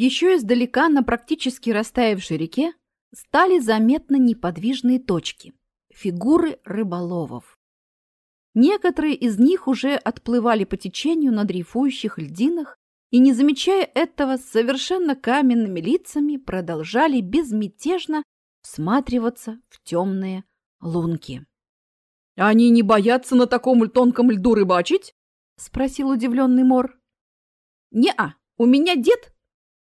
Еще издалека на практически растаявшей реке стали заметны неподвижные точки – фигуры рыболовов. Некоторые из них уже отплывали по течению на дрейфующих льдинах и, не замечая этого, с совершенно каменными лицами продолжали безмятежно всматриваться в темные лунки. «Они не боятся на таком тонком льду рыбачить?» – спросил удивленный Мор. «Не-а, у меня дед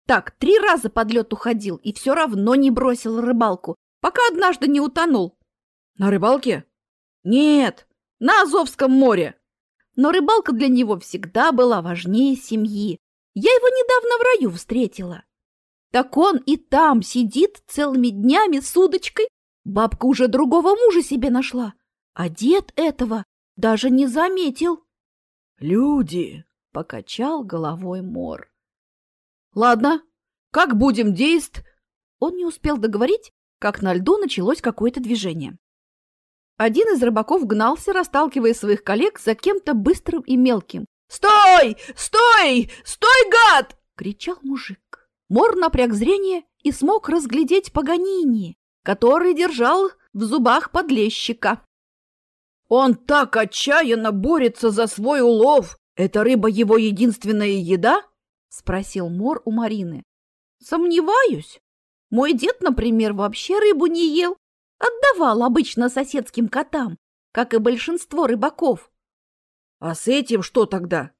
так три раза под лед уходил и все равно не бросил рыбалку, пока однажды не утонул». «На рыбалке?» «Нет, на Азовском море. Но рыбалка для него всегда была важнее семьи. Я его недавно в раю встретила. Так он и там сидит целыми днями с удочкой. Бабка уже другого мужа себе нашла, а дед этого даже не заметил. «Люди!» — покачал головой Мор. «Ладно, как будем действовать?» Он не успел договорить, как на льду началось какое-то движение. Один из рыбаков гнался, расталкивая своих коллег за кем-то быстрым и мелким. «Стой! Стой! Стой, гад!» — кричал мужик. Мор напряг зрение и смог разглядеть Паганини, который держал в зубах подлещика. «Он так отчаянно борется за свой улов! Эта рыба его единственная еда?» — спросил Мор у Марины. «Сомневаюсь. Мой дед, например, вообще рыбу не ел. Отдавал обычно соседским котам, как и большинство рыбаков. А с этим что тогда?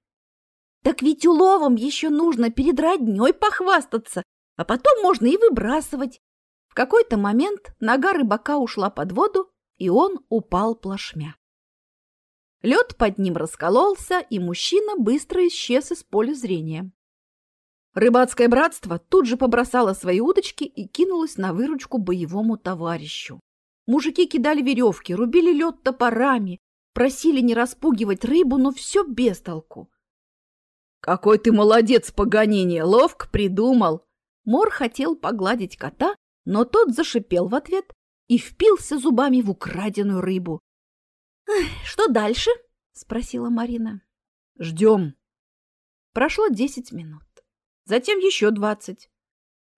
Так ведь уловом еще нужно перед родней похвастаться, а потом можно и выбрасывать. В какой-то момент нога рыбака ушла под воду, и он упал плашмя. Лед под ним раскололся, и мужчина быстро исчез из поля зрения. Рыбацкое братство тут же побросало свои удочки и кинулось на выручку боевому товарищу. Мужики кидали веревки, рубили лед топорами, Просили не распугивать рыбу, но все без толку. «Какой ты молодец, погонение! Ловко придумал!» Мор хотел погладить кота, но тот зашипел в ответ и впился зубами в украденную рыбу. «Что дальше?» — спросила Марина. «Ждем». Прошло десять минут, затем еще двадцать.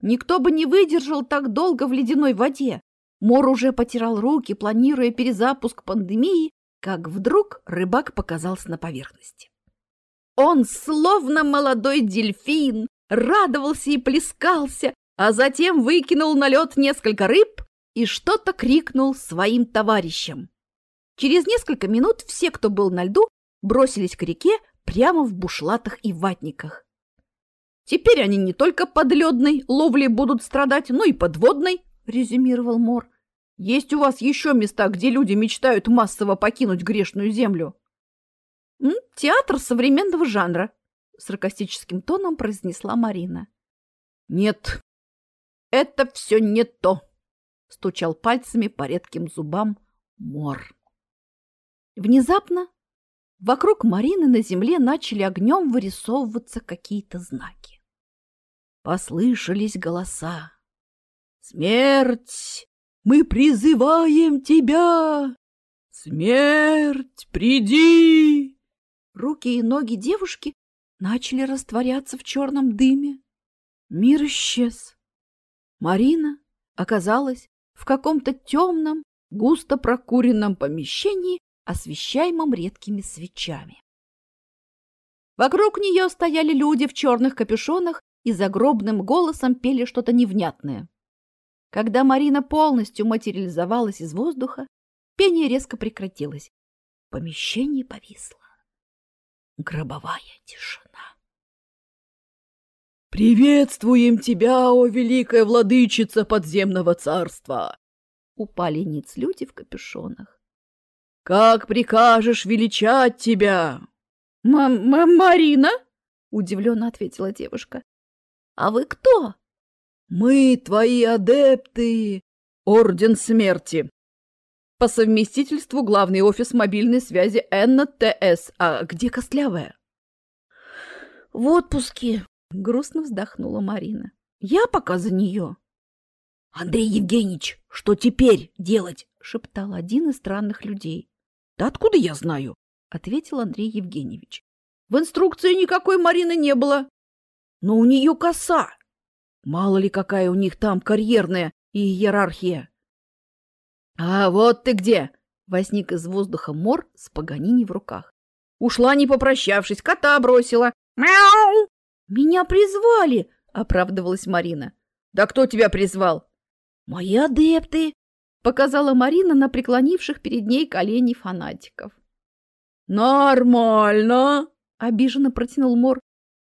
Никто бы не выдержал так долго в ледяной воде. Мор уже потирал руки, планируя перезапуск пандемии, как вдруг рыбак показался на поверхности. Он, словно молодой дельфин, радовался и плескался, а затем выкинул на лед несколько рыб и что-то крикнул своим товарищам. Через несколько минут все, кто был на льду, бросились к реке прямо в бушлатах и ватниках. «Теперь они не только подледной ловлей будут страдать, но и подводной», — резюмировал Мор. Есть у вас еще места, где люди мечтают массово покинуть грешную землю? Театр современного жанра, саркастическим тоном произнесла Марина. Нет, это все не то, стучал пальцами по редким зубам Мор. Внезапно вокруг Марины на земле начали огнем вырисовываться какие-то знаки. Послышались голоса. «Смерть! Мы призываем тебя! Смерть, приди!» Руки и ноги девушки начали растворяться в черном дыме. Мир исчез. Марина оказалась в каком-то темном, густо прокуренном помещении, освещаемом редкими свечами. Вокруг нее стояли люди в черных капюшонах и загробным голосом пели что-то невнятное. Когда Марина полностью материализовалась из воздуха, пение резко прекратилось. В помещении повисла гробовая тишина. «Приветствуем тебя, о великая владычица подземного царства!» Упали ниц люди в капюшонах. «Как прикажешь величать тебя?» М -м «Марина?» — удивленно ответила девушка. «А вы кто?» Мы твои адепты, Орден Смерти. По совместительству главный офис мобильной связи Энна ТС. А где Костлявая? В отпуске, грустно вздохнула Марина. Я пока за нее. Андрей Евгеньевич, что теперь делать? шептал один из странных людей. Да откуда я знаю? ответил Андрей Евгеньевич. В инструкции никакой Марины не было. Но у нее коса, Мало ли какая у них там карьерная и иерархия. А вот ты где! Возник из воздуха мор с Паганини в руках. Ушла, не попрощавшись, кота бросила. Мяу! Меня призвали, оправдывалась Марина. Да кто тебя призвал? Мои адепты, показала Марина на преклонивших перед ней колени фанатиков. Нормально, обиженно протянул Мор.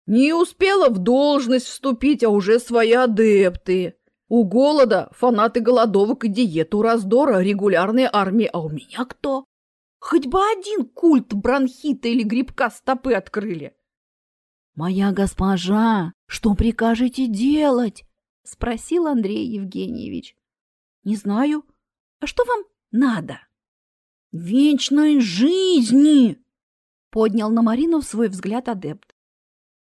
Не успела в должность вступить, а уже свои адепты. У голода фанаты голодовок и диету раздора, регулярные армии, а у меня кто? Хоть бы один культ бронхита или грибка стопы открыли. «Моя госпожа, что прикажете делать?» — спросил Андрей Евгеньевич. «Не знаю. А что вам надо?» «Вечной жизни!» — поднял на Марину свой взгляд адепт.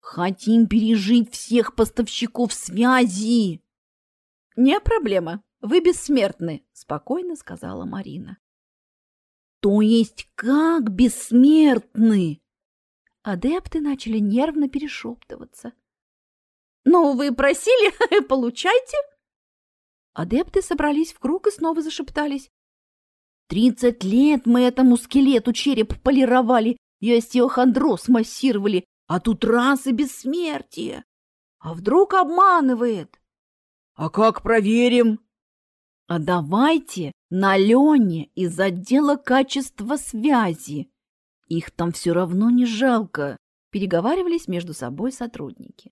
«Хотим пережить всех поставщиков связи!» «Не проблема, вы бессмертны», — спокойно сказала Марина. То есть как бессмертны? Адепты начали нервно перешептываться. «Ну, вы просили, получайте!» Адепты собрались в круг и снова зашептались. «Тридцать лет мы этому скелету череп полировали и остеохондроз массировали, а тут раз и бессмертие! А вдруг обманывает?» «А как проверим?» «А давайте на Лене из отдела качества связи. Их там все равно не жалко, переговаривались между собой сотрудники.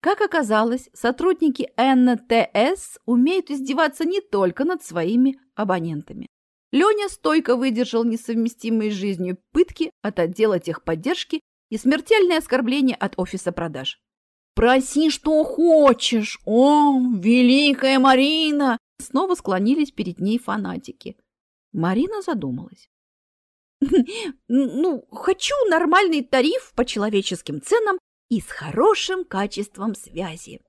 Как оказалось, сотрудники НТС умеют издеваться не только над своими абонентами. Леня стойко выдержал несовместимые с жизнью пытки от отдела техподдержки и смертельное оскорбление от офиса продаж. «Проси, что хочешь! О, великая Марина! Снова склонились перед ней фанатики. Марина задумалась. «Ну, хочу нормальный тариф по человеческим ценам и с хорошим качеством связи».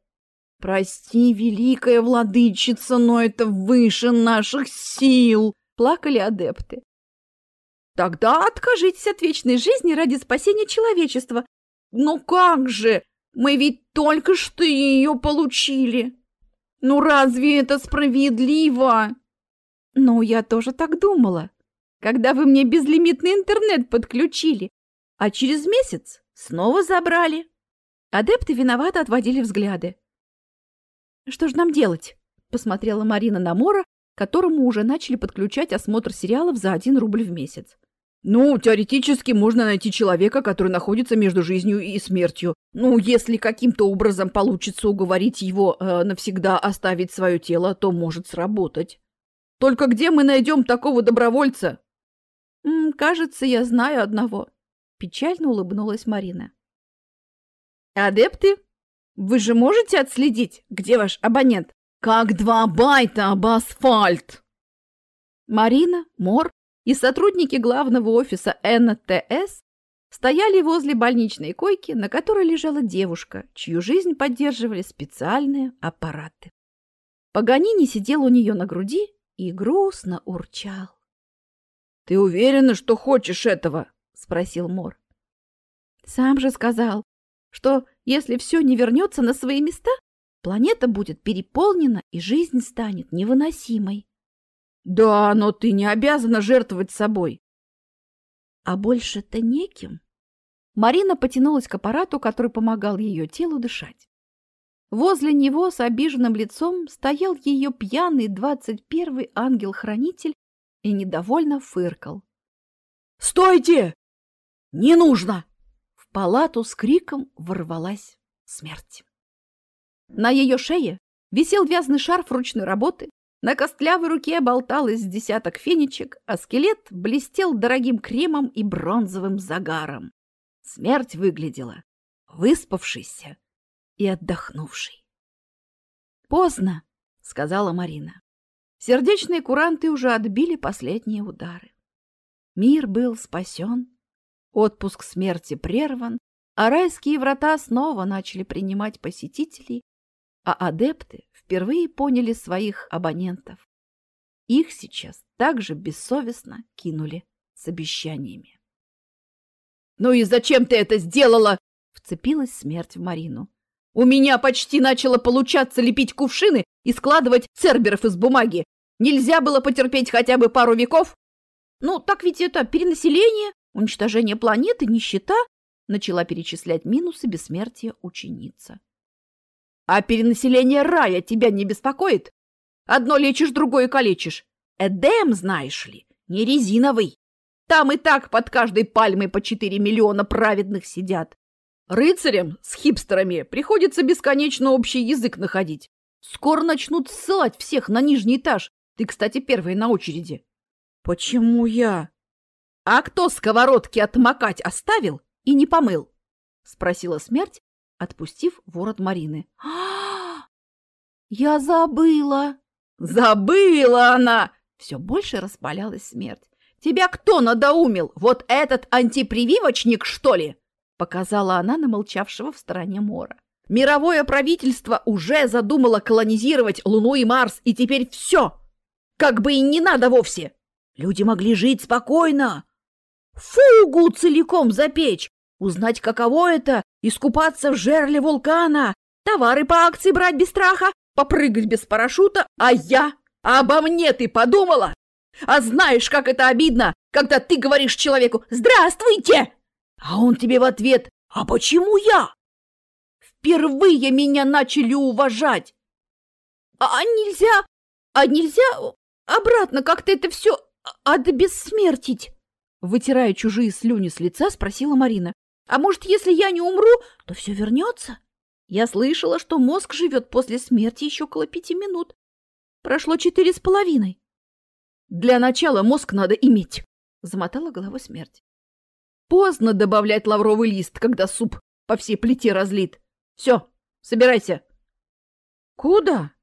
«Прости, великая владычица, но это выше наших сил!» – плакали адепты. «Тогда откажитесь от вечной жизни ради спасения человечества. Но как же? Мы ведь только что ее получили!» Ну разве это справедливо? Ну, я тоже так думала, когда вы мне безлимитный интернет подключили, а через месяц снова забрали. Адепты виновато отводили взгляды. Что же нам делать? Посмотрела Марина на Мора, которому уже начали подключать осмотр сериалов за один рубль в месяц. Ну, теоретически можно найти человека, который находится между жизнью и смертью. Ну, если каким-то образом получится уговорить его э, навсегда оставить свое тело, то может сработать. Только где мы найдем такого добровольца? М -м, кажется, я знаю одного. Печально улыбнулась Марина. Адепты, вы же можете отследить, где ваш абонент? Как два байта об асфальт. Марина, Мор и сотрудники главного офиса НТС стояли возле больничной койки, на которой лежала девушка, чью жизнь поддерживали специальные аппараты. Паганини сидел у нее на груди и грустно урчал. — Ты уверена, что хочешь этого? — спросил Мор. — Сам же сказал, что если все не вернется на свои места, планета будет переполнена и жизнь станет невыносимой. Да, но ты не обязана жертвовать собой. А больше-то неким. Марина потянулась к аппарату, который помогал ее телу дышать. Возле него с обиженным лицом стоял ее пьяный двадцать первый ангел-хранитель и недовольно фыркал. «Стойте! Не нужно!» В палату с криком ворвалась смерть. На ее шее висел вязаный шарф ручной работы, на костлявой руке болталось десяток фенечек, а скелет блестел дорогим кремом и бронзовым загаром. Смерть выглядела выспавшейся и отдохнувшей. «Поздно», — сказала Марина. Сердечные куранты уже отбили последние удары. Мир был спасен, отпуск смерти прерван, а райские врата снова начали принимать посетителей, а адепты впервые поняли своих абонентов. Их сейчас также бессовестно кинули с обещаниями. «Ну и зачем ты это сделала?» — вцепилась смерть в Марину. У меня почти начало получаться лепить кувшины и складывать церберов из бумаги. Нельзя было потерпеть хотя бы пару веков? Ну, так ведь это перенаселение, уничтожение планеты, нищета, начала перечислять минусы бессмертия ученица. А перенаселение рая тебя не беспокоит? Одно лечишь, другое калечишь. Эдем, знаешь ли, не резиновый. Там и так под каждой пальмой по 4 миллиона праведных сидят. Рыцарям с хипстерами приходится бесконечно общий язык находить. Скоро начнут ссылать всех на нижний этаж. Ты, кстати, первая на очереди. Почему я? А кто сковородки отмокать оставил и не помыл? Спросила смерть, отпустив ворот Марины. А, я забыла. Забыла она! Все больше распалялась смерть. Тебя кто надоумил? Вот этот антипрививочник, что ли? Показала она на молчавшего в стороне Мора. Мировое правительство уже задумало колонизировать Луну и Марс, и теперь все. Как бы и не надо вовсе. Люди могли жить спокойно. Фугу целиком запечь, узнать, каково это, искупаться в жерле вулкана, товары по акции брать без страха, попрыгать без парашюта, а я? А обо мне ты подумала? А знаешь, как это обидно, когда ты говоришь человеку «Здравствуйте!» А он тебе в ответ «А почему я?» Впервые меня начали уважать. А нельзя, а нельзя обратно как-то это все отбессмертить? Вытирая чужие слюни с лица, спросила Марина. А может, если я не умру, то все вернется? Я слышала, что мозг живет после смерти еще около пяти минут. Прошло четыре с половиной. Для начала мозг надо иметь, замотала головой смерть. Поздно добавлять лавровый лист, когда суп по всей плите разлит. Все, собирайся. Куда?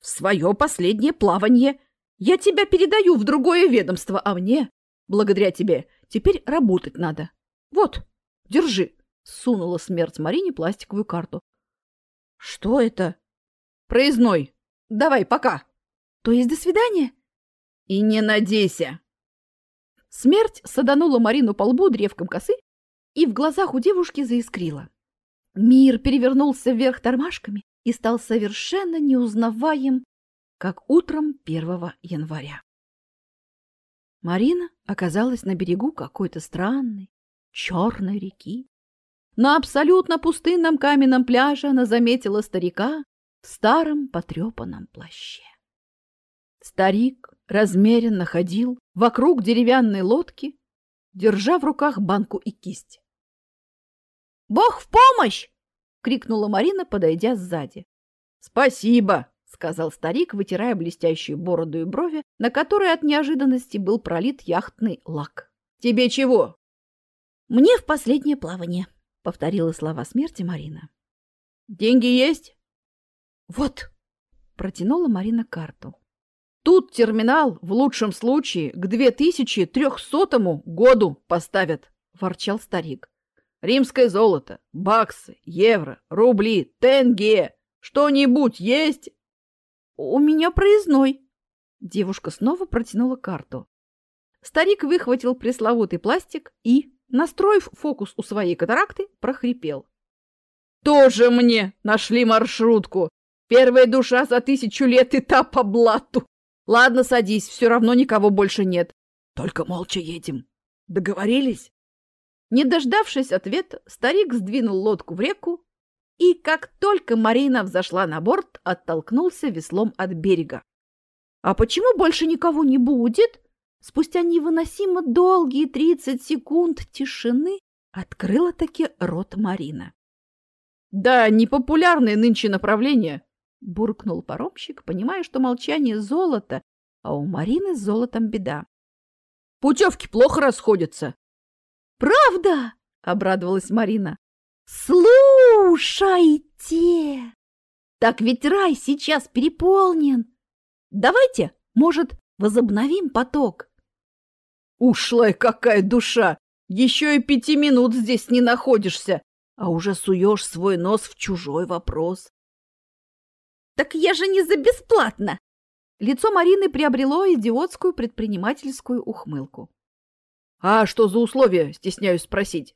В свое последнее плавание. Я тебя передаю в другое ведомство, а мне, благодаря тебе, теперь работать надо. Вот, держи. Сунула смерть Марине пластиковую карту. Что это? Проездной. Давай, пока. То есть до свидания? И не надейся. Смерть саданула Марину по лбу древком косы, и в глазах у девушки заискрила. Мир перевернулся вверх тормашками и стал совершенно неузнаваем, как утром 1 января. Марина оказалась на берегу какой-то странной черной реки. На абсолютно пустынном каменном пляже она заметила старика в старом потрепанном плаще. Старик размеренно ходил вокруг деревянной лодки, держа в руках банку и кисть. «Бог в помощь!» — крикнула Марина, подойдя сзади. «Спасибо!» — сказал старик, вытирая блестящую бороду и брови, на которой от неожиданности был пролит яхтный лак. «Тебе чего?» «Мне в последнее плавание», — повторила слова смерти Марина. «Деньги есть?» «Вот», — протянула Марина карту. Тут терминал в лучшем случае к 2300 году поставят, ворчал старик. Римское золото, баксы, евро, рубли, тенге. Что-нибудь есть? У меня проездной. Девушка снова протянула карту. Старик выхватил пресловутый пластик и, настроив фокус у своей катаракты, прохрипел. Тоже мне нашли маршрутку. Первая душа за тысячу лет и та по блату. Ладно, садись, все равно никого больше нет. Только молча едем. Договорились? Не дождавшись ответа, старик сдвинул лодку в реку, и как только Марина взошла на борт, оттолкнулся веслом от берега. А почему больше никого не будет? Спустя невыносимо долгие тридцать секунд тишины открыла таки рот Марина. Да, непопулярное нынче направление, буркнул паромщик, понимая, что молчание золото, а у Марины с золотом беда. Путевки плохо расходятся. Правда? обрадовалась Марина. Слушайте! Так ведь рай сейчас переполнен. Давайте, может, возобновим поток? Ушлая какая душа! Еще и пяти минут здесь не находишься, а уже суешь свой нос в чужой вопрос. Так я же не за бесплатно. Лицо Марины приобрело идиотскую предпринимательскую ухмылку. А что за условия, стесняюсь спросить?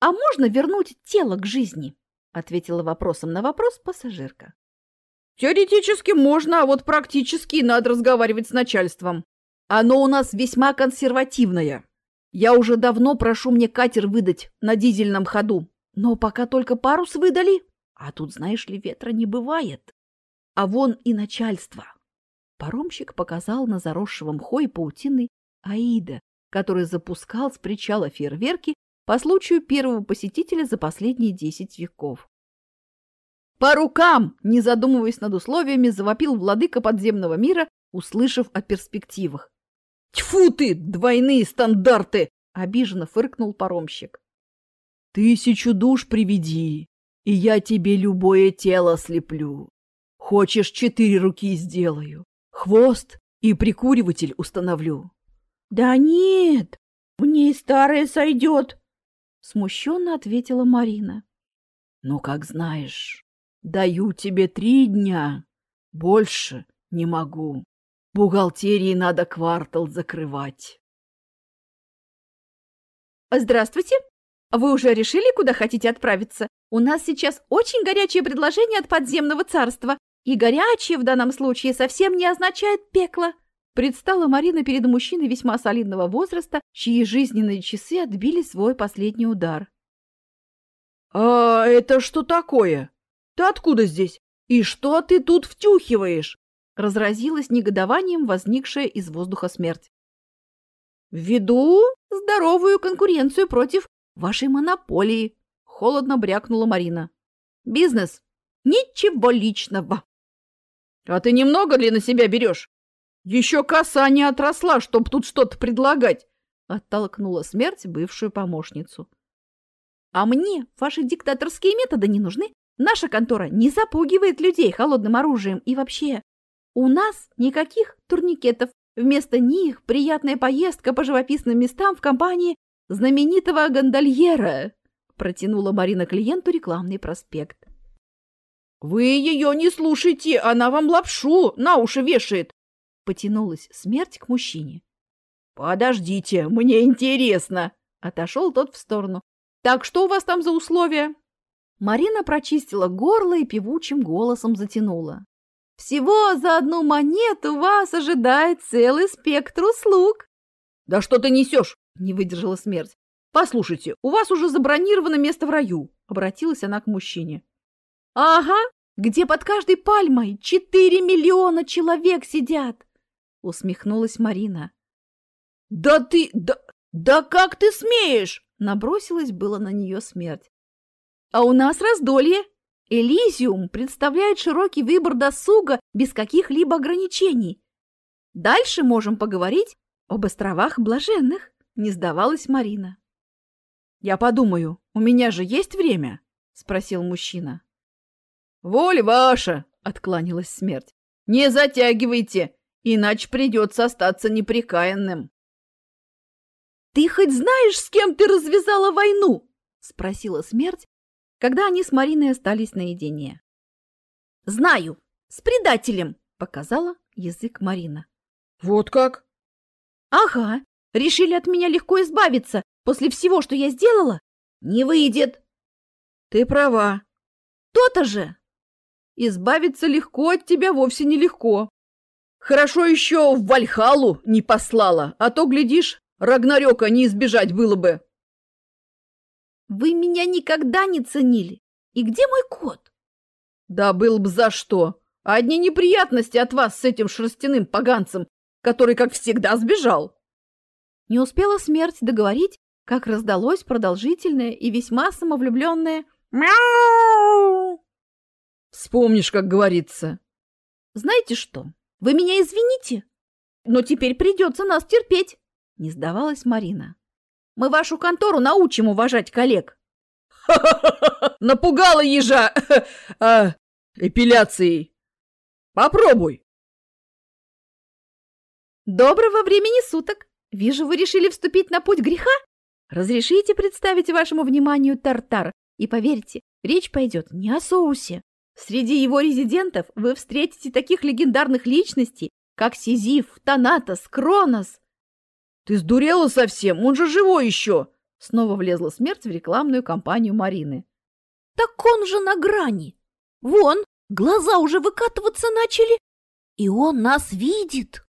А можно вернуть тело к жизни? ответила вопросом на вопрос пассажирка. Теоретически можно, а вот практически надо разговаривать с начальством. Оно у нас весьма консервативное. Я уже давно прошу мне катер выдать на дизельном ходу, но пока только парус выдали. А тут, знаешь ли, ветра не бывает. А вон и начальство. Паромщик показал на заросшего мхой и паутиной Аида, который запускал с причала фейерверки по случаю первого посетителя за последние десять веков. «По рукам!» – не задумываясь над условиями, завопил владыка подземного мира, услышав о перспективах. «Тьфу ты, двойные стандарты!» – обиженно фыркнул паромщик. «Тысячу душ приведи, и я тебе любое тело слеплю. Хочешь, четыре руки сделаю, хвост и прикуриватель установлю». «Да нет, мне и старое сойдет», – смущенно ответила Марина. «Ну, как знаешь, даю тебе три дня, больше не могу. Бухгалтерии надо квартал закрывать». «Здравствуйте! Вы уже решили, куда хотите отправиться? У нас сейчас очень горячее предложение от подземного царства, и горячее в данном случае совсем не означает пекло». Предстала Марина перед мужчиной весьма солидного возраста, чьи жизненные часы отбили свой последний удар. «А это что такое? Ты откуда здесь? И что ты тут втюхиваешь?» Разразилась негодованием возникшая из воздуха смерть. «Введу здоровую конкуренцию против вашей монополии», — холодно брякнула Марина. «Бизнес. Ничего личного». «А ты немного ли на себя берешь? Еще коса не отросла, чтоб тут что-то предлагать!» Оттолкнула смерть бывшую помощницу. «А мне ваши диктаторские методы не нужны. Наша контора не запугивает людей холодным оружием. И вообще, у нас никаких турникетов. Вместо них приятная поездка по живописным местам в компании знаменитого гондольера!» Протянула Марина клиенту рекламный проспект. «Вы ее не слушайте, она вам лапшу на уши вешает!» Потянулась смерть к мужчине. «Подождите, мне интересно!» Отошел тот в сторону. «Так что у вас там за условия?» Марина прочистила горло и певучим голосом затянула. «Всего за одну монету вас ожидает целый спектр услуг!» «Да что ты несешь?» – не выдержала смерть. «Послушайте, у вас уже забронировано место в раю!» – обратилась она к мужчине. «Ага, где под каждой пальмой четыре миллиона человек сидят!» усмехнулась Марина. Да ты, да, да как ты смеешь? Набросилась было на нее смерть. А у нас раздолье. Элизиум представляет широкий выбор досуга без каких-либо ограничений. Дальше можем поговорить об островах блаженных, не сдавалась Марина. Я подумаю, у меня же есть время? спросил мужчина. Воля ваша, откланялась смерть. Не затягивайте, иначе придется остаться неприкаянным. «Ты хоть знаешь, с кем ты развязала войну?» — спросила смерть, когда они с Мариной остались наедине. «Знаю, с предателем!» — показала язык Марина. «Вот как?» «Ага, решили от меня легко избавиться после всего, что я сделала? Не выйдет!» «Ты права!» «То-то же!» «Избавиться легко от тебя вовсе нелегко!» Хорошо еще в Вальхалу не послала, а то, глядишь, Рагнарёка не избежать было бы. Вы меня никогда не ценили. И где мой кот? Да был бы за что. Одни неприятности от вас с этим шерстяным поганцем, который, как всегда, сбежал. Не успела смерть договорить, как раздалось продолжительное и весьма самовлюбленное «Мяу!». Вспомнишь, как говорится. Знаете что? Вы меня извините, но теперь придется нас терпеть, не сдавалась Марина. Мы вашу контору научим уважать коллег. Напугала ежа а, эпиляцией. Попробуй. Доброго времени суток. Вижу, вы решили вступить на путь греха? Разрешите представить вашему вниманию тартар. И поверьте, речь пойдет не о соусе, Среди его резидентов вы встретите таких легендарных личностей, как Сизиф, Танатос, Кронос. Ты сдурела совсем? Он же живой еще! Снова влезла смерть в рекламную кампанию Марины. Так он же на грани. Вон, глаза уже выкатываться начали, и он нас видит.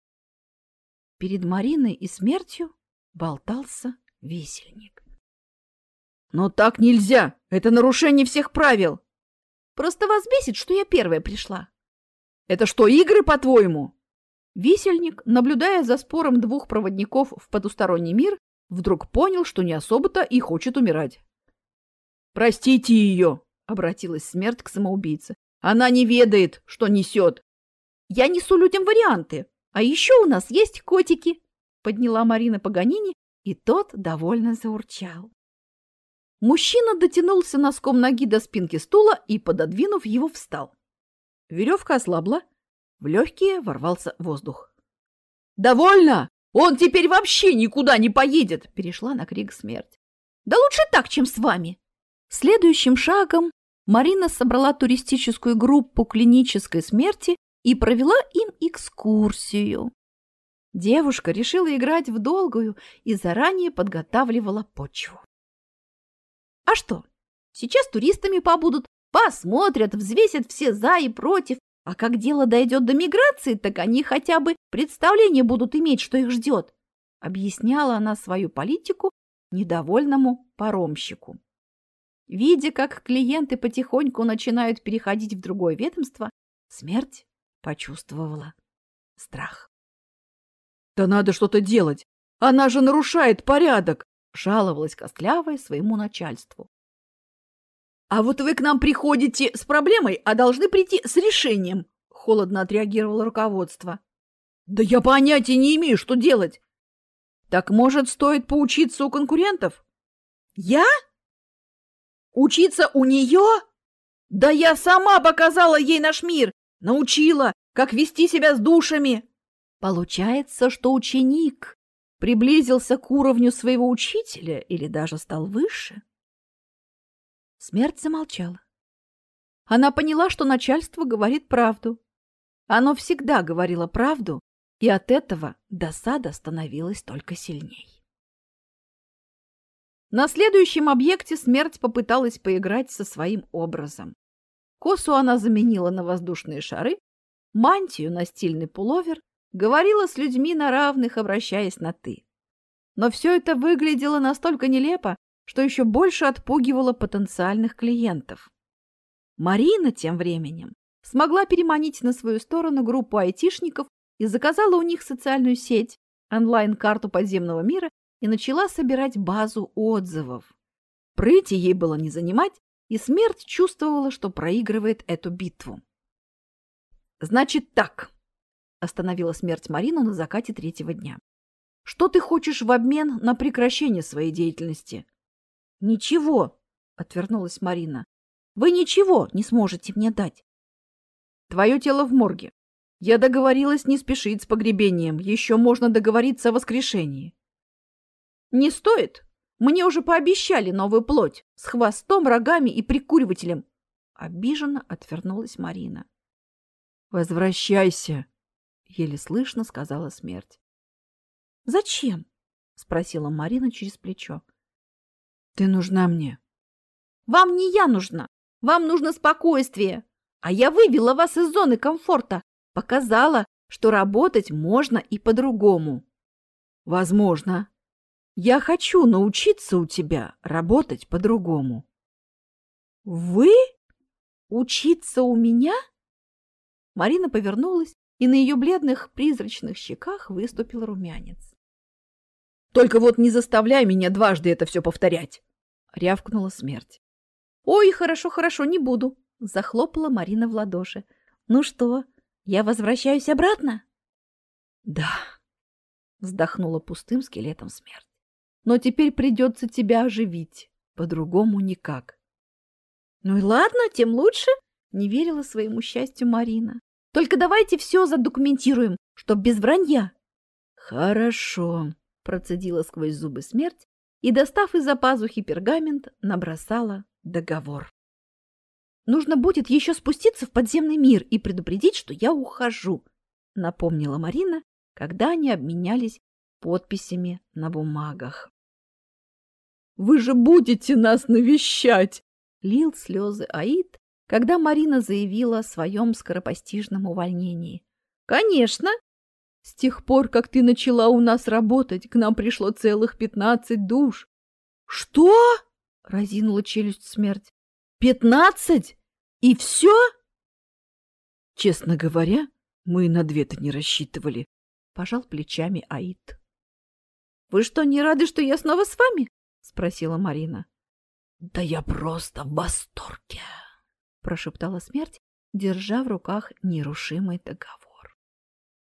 Перед Мариной и смертью болтался весельник. Но так нельзя! Это нарушение всех правил! Просто вас бесит, что я первая пришла. Это что, игры, по-твоему? Висельник, наблюдая за спором двух проводников в потусторонний мир, вдруг понял, что не особо-то и хочет умирать. «Простите ее!» — обратилась смерть к самоубийце. «Она не ведает, что несет!» «Я несу людям варианты, а еще у нас есть котики!» — подняла Марина Паганини, и тот довольно заурчал. Мужчина дотянулся носком ноги до спинки стула и, пододвинув его, встал. Веревка ослабла, в легкие ворвался воздух. «Довольно! Он теперь вообще никуда не поедет!» – перешла на крик смерть. «Да лучше так, чем с вами!» Следующим шагом Марина собрала туристическую группу клинической смерти и провела им экскурсию. Девушка решила играть в долгую и заранее подготавливала почву. А что? Сейчас туристами побудут, посмотрят, взвесят все за и против, а как дело дойдет до миграции, так они хотя бы представление будут иметь, что их ждет. Объясняла она свою политику недовольному паромщику. Видя, как клиенты потихоньку начинают переходить в другое ведомство, смерть почувствовала страх. «Да надо что-то делать! Она же нарушает порядок!» – жаловалась Костлявая своему начальству. «А вот вы к нам приходите с проблемой, а должны прийти с решением», – холодно отреагировало руководство. «Да я понятия не имею, что делать». «Так, может, стоит поучиться у конкурентов?» «Я? Учиться у нее? Да я сама показала ей наш мир, научила, как вести себя с душами». Получается, что ученик приблизился к уровню своего учителя или даже стал выше? Смерть замолчала. Она поняла, что начальство говорит правду. Оно всегда говорило правду, и от этого досада становилась только сильней. На следующем объекте смерть попыталась поиграть со своим образом. Косу она заменила на воздушные шары, мантию на стильный пуловер, говорила с людьми на равных, обращаясь на «ты». Но все это выглядело настолько нелепо, что еще больше отпугивало потенциальных клиентов. Марина тем временем смогла переманить на свою сторону группу айтишников и заказала у них социальную сеть, онлайн-карту подземного мира и начала собирать базу отзывов. Прыти ей было не занимать, и смерть чувствовала, что проигрывает эту битву. «Значит так», — остановила смерть Марину на закате третьего дня. «Что ты хочешь в обмен на прекращение своей деятельности?» Ничего, отвернулась Марина. Вы ничего не сможете мне дать. Твое тело в морге. Я договорилась не спешить с погребением. Еще можно договориться о воскрешении. Не стоит. Мне уже пообещали новую плоть с хвостом, рогами и прикуривателем. Обиженно отвернулась Марина. Возвращайся, еле слышно сказала смерть. Зачем? спросила Марина через плечо. Ты нужна мне. Вам не я нужна. Вам нужно спокойствие. А я вывела вас из зоны комфорта. Показала, что работать можно и по-другому. Возможно. Я хочу научиться у тебя работать по-другому. Вы? Учиться у меня? Марина повернулась, и на ее бледных призрачных щеках выступил румянец. Только вот не заставляй меня дважды это все повторять рявкнула смерть. «Ой, хорошо, хорошо, не буду!» — захлопала Марина в ладоши. «Ну что, я возвращаюсь обратно?» «Да», — вздохнула пустым скелетом смерть. «Но теперь придется тебя оживить, по-другому никак». «Ну и ладно, тем лучше», — не верила своему счастью Марина. «Только давайте все задокументируем, чтоб без вранья». «Хорошо», — процедила сквозь зубы смерть и, достав из-за пазухи пергамент, набросала договор. «Нужно будет еще спуститься в подземный мир и предупредить, что я ухожу», — напомнила Марина, когда они обменялись подписями на бумагах. «Вы же будете нас навещать!» — Лил слезы Аид, когда Марина заявила о своем скоропостижном увольнении. «Конечно! С тех пор, как ты начала у нас работать, к нам пришло целых пятнадцать душ». «Что?» — разинула челюсть смерть. «Пятнадцать? И все?» «Честно говоря, мы на две-то не рассчитывали», — пожал плечами Аид. «Вы что, не рады, что я снова с вами?» — спросила Марина. «Да я просто в восторге!» прошептала смерть, держа в руках нерушимый договор.